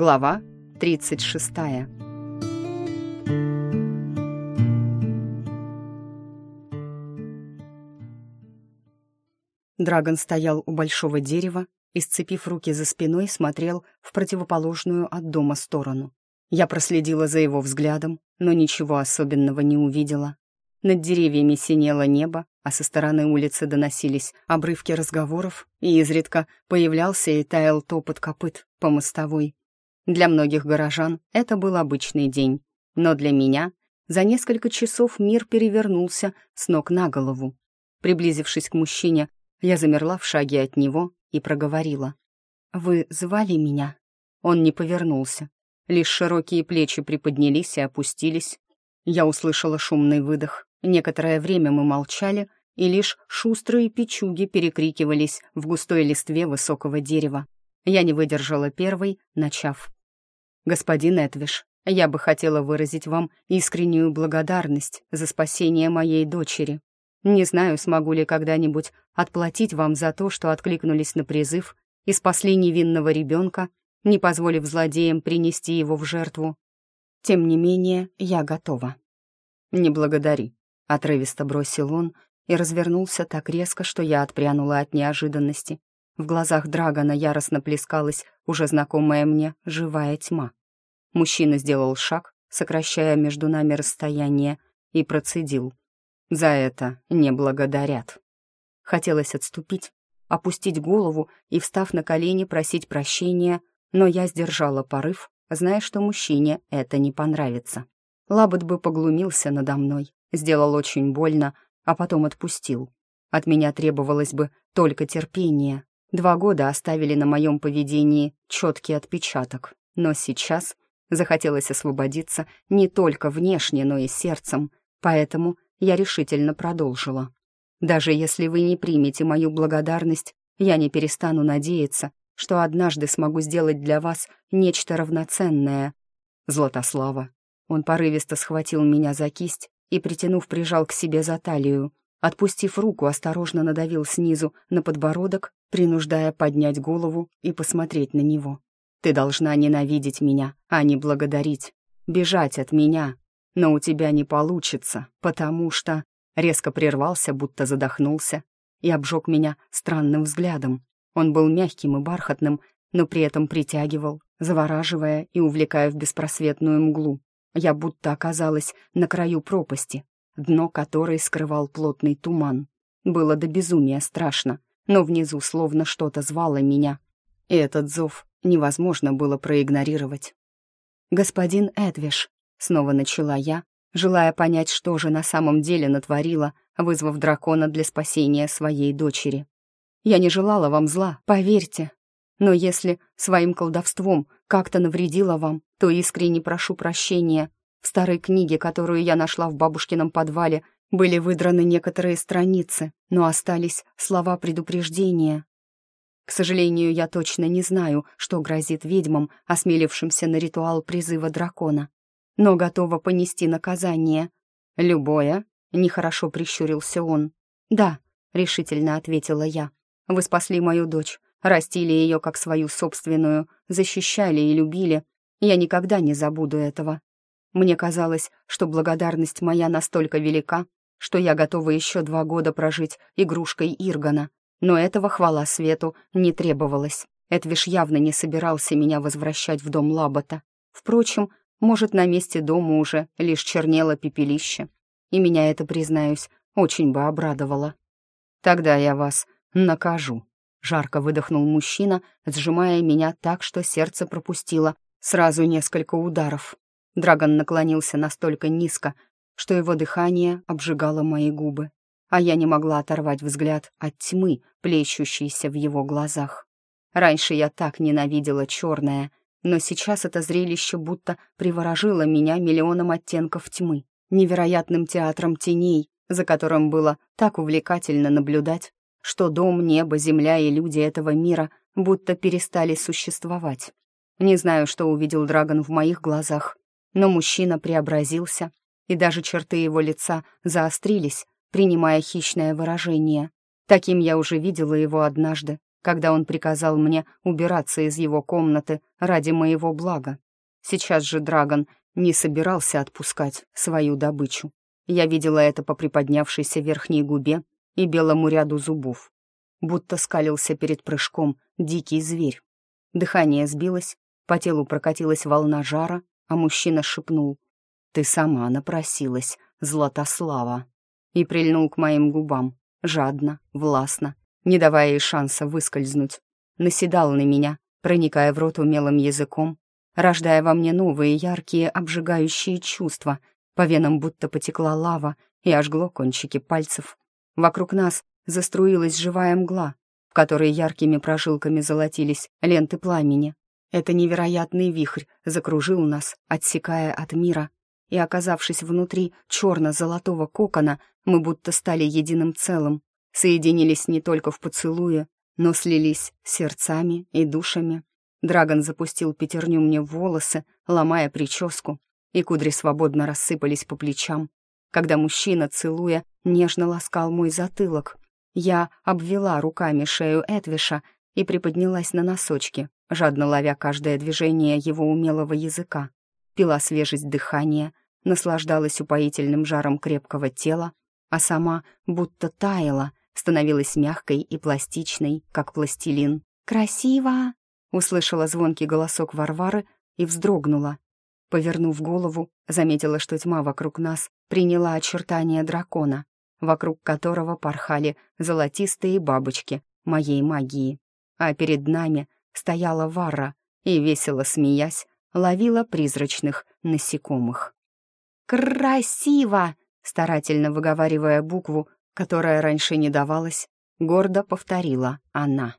Глава 36. Драгон стоял у большого дерева и, сцепив руки за спиной, смотрел в противоположную от дома сторону. Я проследила за его взглядом, но ничего особенного не увидела. Над деревьями синело небо, а со стороны улицы доносились обрывки разговоров, и изредка появлялся и таял топот копыт по мостовой. Для многих горожан это был обычный день, но для меня за несколько часов мир перевернулся с ног на голову. Приблизившись к мужчине, я замерла в шаге от него и проговорила. «Вы звали меня?» Он не повернулся. Лишь широкие плечи приподнялись и опустились. Я услышала шумный выдох. Некоторое время мы молчали, и лишь шустрые печуги перекрикивались в густой листве высокого дерева. Я не выдержала первой, начав. «Господин Этвиш, я бы хотела выразить вам искреннюю благодарность за спасение моей дочери. Не знаю, смогу ли когда-нибудь отплатить вам за то, что откликнулись на призыв и спасли невинного ребенка, не позволив злодеям принести его в жертву. Тем не менее, я готова». «Не благодари», — отрывисто бросил он и развернулся так резко, что я отпрянула от неожиданности. В глазах Драгона яростно плескалась уже знакомая мне живая тьма. Мужчина сделал шаг, сокращая между нами расстояние, и процедил. «За это не благодарят». Хотелось отступить, опустить голову и, встав на колени, просить прощения, но я сдержала порыв, зная, что мужчине это не понравится. Лабот бы поглумился надо мной, сделал очень больно, а потом отпустил. От меня требовалось бы только терпение. Два года оставили на моем поведении четкий отпечаток, но сейчас захотелось освободиться не только внешне, но и сердцем, поэтому я решительно продолжила. Даже если вы не примете мою благодарность, я не перестану надеяться, что однажды смогу сделать для вас нечто равноценное. Златослава. Он порывисто схватил меня за кисть и, притянув, прижал к себе за талию. Отпустив руку, осторожно надавил снизу на подбородок, принуждая поднять голову и посмотреть на него. «Ты должна ненавидеть меня, а не благодарить. Бежать от меня. Но у тебя не получится, потому что...» Резко прервался, будто задохнулся, и обжег меня странным взглядом. Он был мягким и бархатным, но при этом притягивал, завораживая и увлекая в беспросветную мглу. Я будто оказалась на краю пропасти, дно которой скрывал плотный туман. Было до безумия страшно, но внизу словно что-то звало меня. И этот зов невозможно было проигнорировать. «Господин Эдвиш», — снова начала я, желая понять, что же на самом деле натворила, вызвав дракона для спасения своей дочери. «Я не желала вам зла, поверьте, но если своим колдовством как-то навредила вам, то искренне прошу прощения. В старой книге, которую я нашла в бабушкином подвале, были выдраны некоторые страницы, но остались слова предупреждения. К сожалению, я точно не знаю, что грозит ведьмам, осмелившимся на ритуал призыва дракона. Но готова понести наказание. «Любое?» — нехорошо прищурился он. «Да», — решительно ответила я. «Вы спасли мою дочь, растили ее как свою собственную, защищали и любили. Я никогда не забуду этого. Мне казалось, что благодарность моя настолько велика, что я готова еще два года прожить игрушкой Иргана. Но этого, хвала свету, не требовалось. Эдвиш явно не собирался меня возвращать в дом Лабота. Впрочем, может, на месте дома уже лишь чернело пепелище. И меня это, признаюсь, очень бы обрадовало. «Тогда я вас накажу», Жарко выдохнул мужчина, сжимая меня так, что сердце пропустило сразу несколько ударов. Драгон наклонился настолько низко, что его дыхание обжигало мои губы, а я не могла оторвать взгляд от тьмы, плещущейся в его глазах. Раньше я так ненавидела черное, но сейчас это зрелище будто приворожило меня миллионом оттенков тьмы, невероятным театром теней, за которым было так увлекательно наблюдать, что дом, небо, земля и люди этого мира будто перестали существовать. Не знаю, что увидел Драгон в моих глазах, но мужчина преобразился, и даже черты его лица заострились, принимая хищное выражение. Таким я уже видела его однажды, когда он приказал мне убираться из его комнаты ради моего блага. Сейчас же Драгон не собирался отпускать свою добычу. Я видела это по приподнявшейся верхней губе и белому ряду зубов. Будто скалился перед прыжком дикий зверь. Дыхание сбилось, по телу прокатилась волна жара, а мужчина шепнул. «Ты сама напросилась, Златослава!» И прильнул к моим губам, жадно, властно, не давая ей шанса выскользнуть. Наседал на меня, проникая в рот умелым языком, рождая во мне новые яркие обжигающие чувства. По венам будто потекла лава и ожгло кончики пальцев. Вокруг нас заструилась живая мгла, в которой яркими прожилками золотились ленты пламени. Это невероятный вихрь закружил нас, отсекая от мира, и, оказавшись внутри черно-золотого кокона, мы будто стали единым целым, соединились не только в поцелуе, но слились сердцами и душами. Драгон запустил пятерню мне в волосы, ломая прическу, и кудри свободно рассыпались по плечам. Когда мужчина, целуя, нежно ласкал мой затылок, я обвела руками шею Эдвиша и приподнялась на носочки, жадно ловя каждое движение его умелого языка, пила свежесть дыхания, наслаждалась упоительным жаром крепкого тела, а сама будто таяла, становилась мягкой и пластичной, как пластилин. «Красиво!» — услышала звонкий голосок Варвары и вздрогнула. Повернув голову, заметила, что тьма вокруг нас приняла очертания дракона, вокруг которого порхали золотистые бабочки моей магии. А перед нами стояла Варра и, весело смеясь, ловила призрачных насекомых. «Красиво!» старательно выговаривая букву, которая раньше не давалась, гордо повторила она.